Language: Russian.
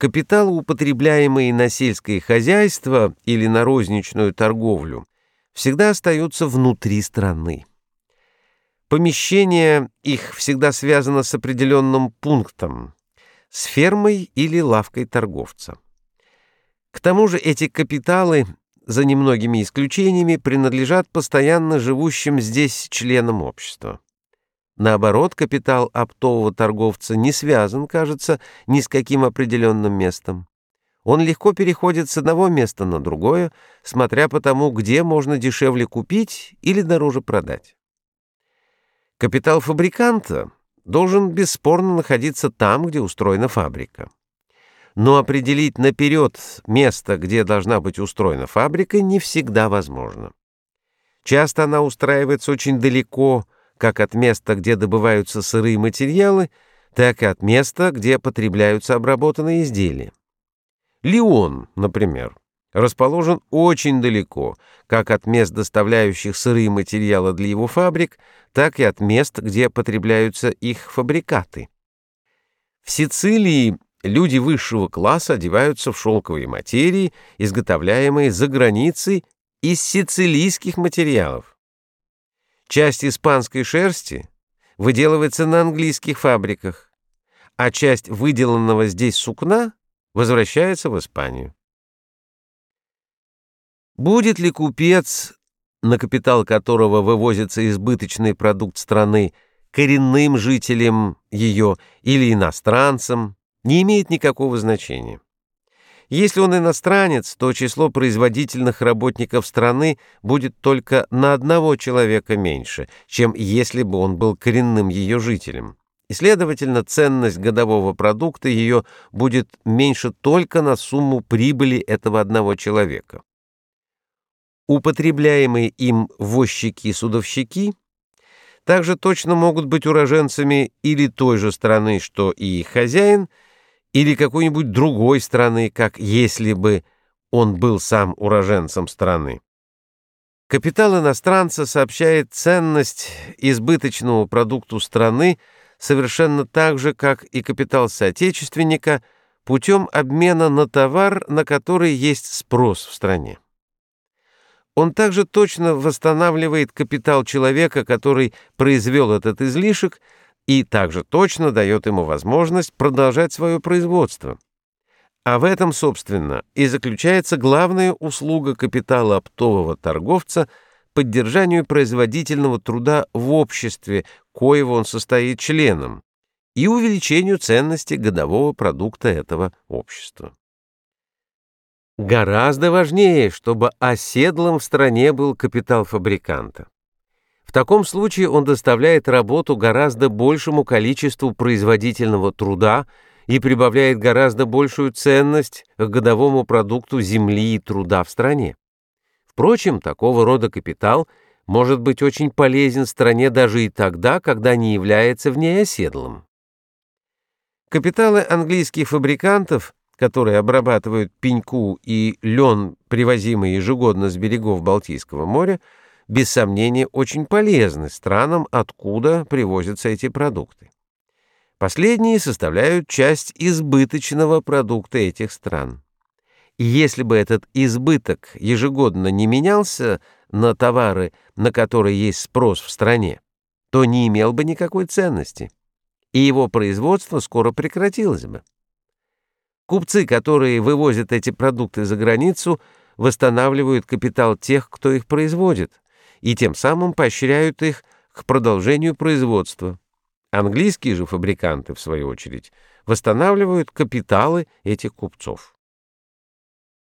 Капитал, употребляемый на сельское хозяйство или на розничную торговлю, всегда остается внутри страны. Помещение их всегда связано с определенным пунктом, с фермой или лавкой торговца. К тому же эти капиталы, за немногими исключениями, принадлежат постоянно живущим здесь членам общества. Наоборот, капитал оптового торговца не связан, кажется, ни с каким определенным местом. Он легко переходит с одного места на другое, смотря по тому, где можно дешевле купить или дороже продать. Капитал фабриканта должен бесспорно находиться там, где устроена фабрика. Но определить наперед место, где должна быть устроена фабрика, не всегда возможно. Часто она устраивается очень далеко как от места, где добываются сырые материалы, так и от места, где потребляются обработанные изделия. Лион, например, расположен очень далеко, как от мест, доставляющих сырые материалы для его фабрик, так и от мест, где потребляются их фабрикаты. В Сицилии люди высшего класса одеваются в шелковые материи, изготовляемые за границей из сицилийских материалов. Часть испанской шерсти выделывается на английских фабриках, а часть выделанного здесь сукна возвращается в Испанию. Будет ли купец, на капитал которого вывозится избыточный продукт страны, коренным жителем ее или иностранцем, не имеет никакого значения. Если он иностранец, то число производительных работников страны будет только на одного человека меньше, чем если бы он был коренным ее жителем. И, следовательно, ценность годового продукта ее будет меньше только на сумму прибыли этого одного человека. Употребляемые им возчики-судовщики также точно могут быть уроженцами или той же страны, что и их хозяин – или какой-нибудь другой страны, как если бы он был сам уроженцем страны. Капитал иностранца сообщает ценность избыточного продукту страны совершенно так же, как и капитал соотечественника, путем обмена на товар, на который есть спрос в стране. Он также точно восстанавливает капитал человека, который произвел этот излишек, и также точно дает ему возможность продолжать свое производство. А в этом, собственно, и заключается главная услуга капитала оптового торговца поддержанию производительного труда в обществе, коего он состоит членом, и увеличению ценности годового продукта этого общества. Гораздо важнее, чтобы оседлым в стране был капитал фабриканта. В таком случае он доставляет работу гораздо большему количеству производительного труда и прибавляет гораздо большую ценность к годовому продукту земли и труда в стране. Впрочем, такого рода капитал может быть очень полезен стране даже и тогда, когда не является в ней оседлым. Капиталы английских фабрикантов, которые обрабатывают пеньку и лен, привозимые ежегодно с берегов Балтийского моря, без сомнения, очень полезны странам, откуда привозятся эти продукты. Последние составляют часть избыточного продукта этих стран. И если бы этот избыток ежегодно не менялся на товары, на которые есть спрос в стране, то не имел бы никакой ценности, и его производство скоро прекратилось бы. Купцы, которые вывозят эти продукты за границу, восстанавливают капитал тех, кто их производит, и тем самым поощряют их к продолжению производства. Английские же фабриканты, в свою очередь, восстанавливают капиталы этих купцов.